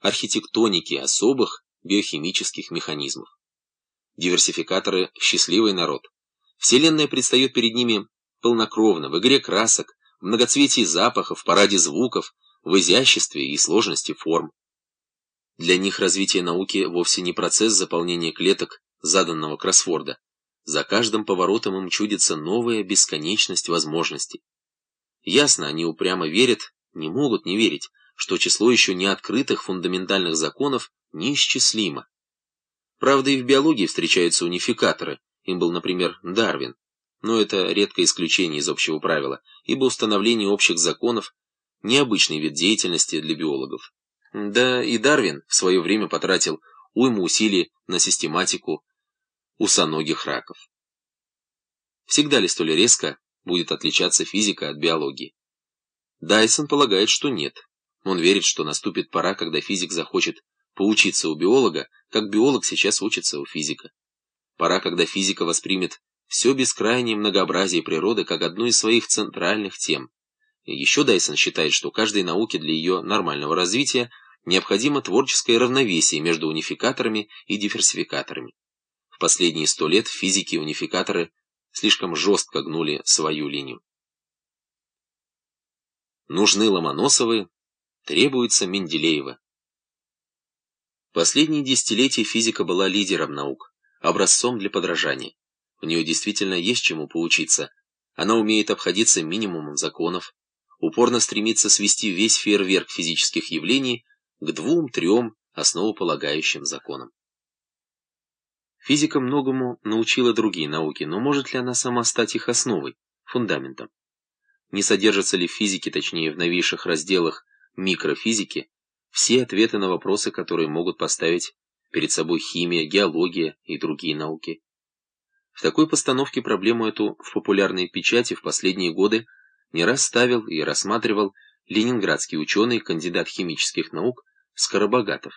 архитектоники особых биохимических механизмов. Диверсификаторы – счастливый народ. Вселенная предстает перед ними полнокровно, в игре красок, в многоцветии запахов, в параде звуков, в изяществе и сложности форм. Для них развитие науки вовсе не процесс заполнения клеток заданного кроссворда. За каждым поворотом им чудится новая бесконечность возможностей. Ясно, они упрямо верят, не могут не верить, что число еще не открытых фундаментальных законов неисчислимо. Правда, и в биологии встречаются унификаторы, им был, например, Дарвин. Но это редкое исключение из общего правила, ибо установление общих законов – необычный вид деятельности для биологов. Да и Дарвин в свое время потратил уйму усилий на систематику усоногих раков. Всегда ли столь резко будет отличаться физика от биологии? Дайсон полагает, что нет. Он верит, что наступит пора, когда физик захочет поучиться у биолога, как биолог сейчас учится у физика. Пора, когда физика воспримет все бескрайнее многообразие природы как одну из своих центральных тем. Еще Дайсон считает, что каждой науке для ее нормального развития необходимо творческое равновесие между унификаторами и диверсификаторами. В последние сто лет физики и унификаторы слишком жестко гнули свою линию. Нужны Ломоносовы, требуется Менделеева. Последние десятилетия физика была лидером наук, образцом для подражания. У нее действительно есть чему поучиться. Она умеет обходиться минимумом законов, упорно стремится свести весь фейерверк физических явлений к двум-трем основополагающим законам. Физика многому научила другие науки, но может ли она сама стать их основой, фундаментом? Не содержатся ли в физике, точнее в новейших разделах микрофизики, все ответы на вопросы, которые могут поставить перед собой химия, геология и другие науки? В такой постановке проблему эту в популярной печати в последние годы не раз ставил и рассматривал ленинградский ученый, кандидат химических наук Скоробогатов.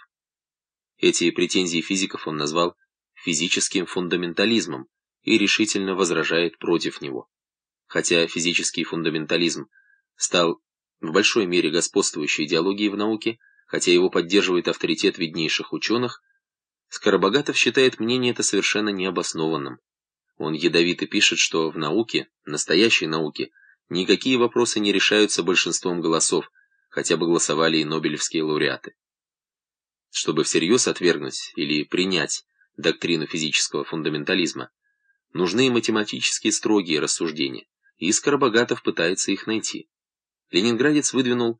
Эти претензии физиков он назвал физическим фундаментализмом и решительно возражает против него. Хотя физический фундаментализм стал в большой мере господствующей идеологией в науке, хотя его поддерживает авторитет виднейших ученых, Скоробогатов считает мнение это совершенно необоснованным. Он ядовито пишет, что в науке, настоящей науке, никакие вопросы не решаются большинством голосов, хотя бы голосовали и нобелевские лауреаты. Чтобы всерьез отвергнуть или принять доктрину физического фундаментализма, нужны математические строгие рассуждения, и Скоробогатов пытается их найти. Ленинградец выдвинул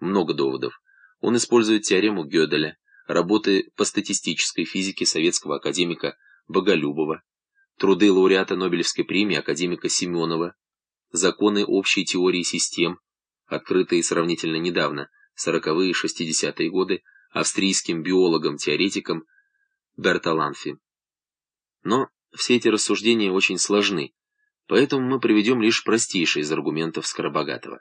много доводов. Он использует теорему Гёделя, работы по статистической физике советского академика Боголюбова, труды лауреата Нобелевской премии академика Семенова, законы общей теории систем, открытые сравнительно недавно, 40-е и 60-е годы, австрийским биологом-теоретиком Берталанфи. Но все эти рассуждения очень сложны, поэтому мы приведем лишь простейшие из аргументов Скоробогатова.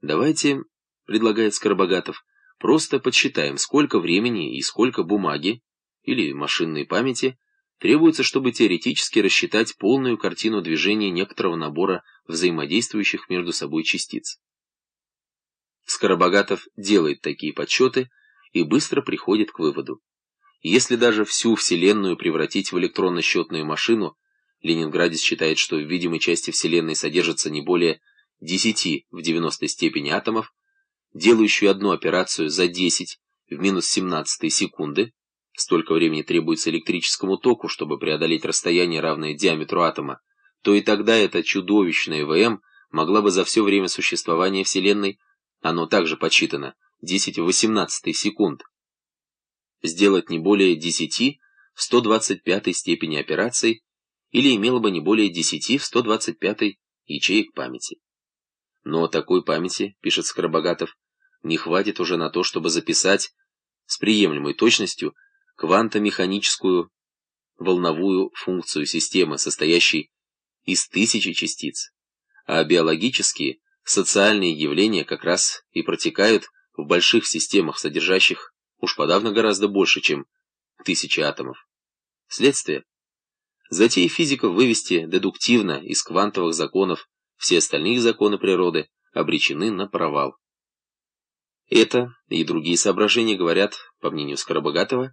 Давайте, предлагает Скоробогатов, просто подсчитаем, сколько времени и сколько бумаги или машинной памяти требуется, чтобы теоретически рассчитать полную картину движения некоторого набора взаимодействующих между собой частиц. Скоробогатов делает такие подсчеты и быстро приходит к выводу. Если даже всю Вселенную превратить в электронно-счетную машину, Ленинградец считает, что в видимой части Вселенной содержится не более 10 в 90 степени атомов, делающую одну операцию за 10 в минус 17 секунды, столько времени требуется электрическому току, чтобы преодолеть расстояние, равное диаметру атома, то и тогда эта чудовищная ВМ могла бы за все время существования Вселенной, оно также подсчитано, 10 в 18 секунд, сделать не более 10 в 125 степени операций или имело бы не более 10 в 125 ячеек памяти. Но такой памяти, пишет Скоробогатов, не хватит уже на то, чтобы записать с приемлемой точностью квантомеханическую волновую функцию системы, состоящей из тысячи частиц, а биологические, социальные явления как раз и протекают в больших системах, содержащих уж подавно гораздо больше, чем тысячи атомов. Следствие. Затея физиков вывести дедуктивно из квантовых законов все остальные законы природы обречены на провал. Это и другие соображения говорят, по мнению Скоробогатова,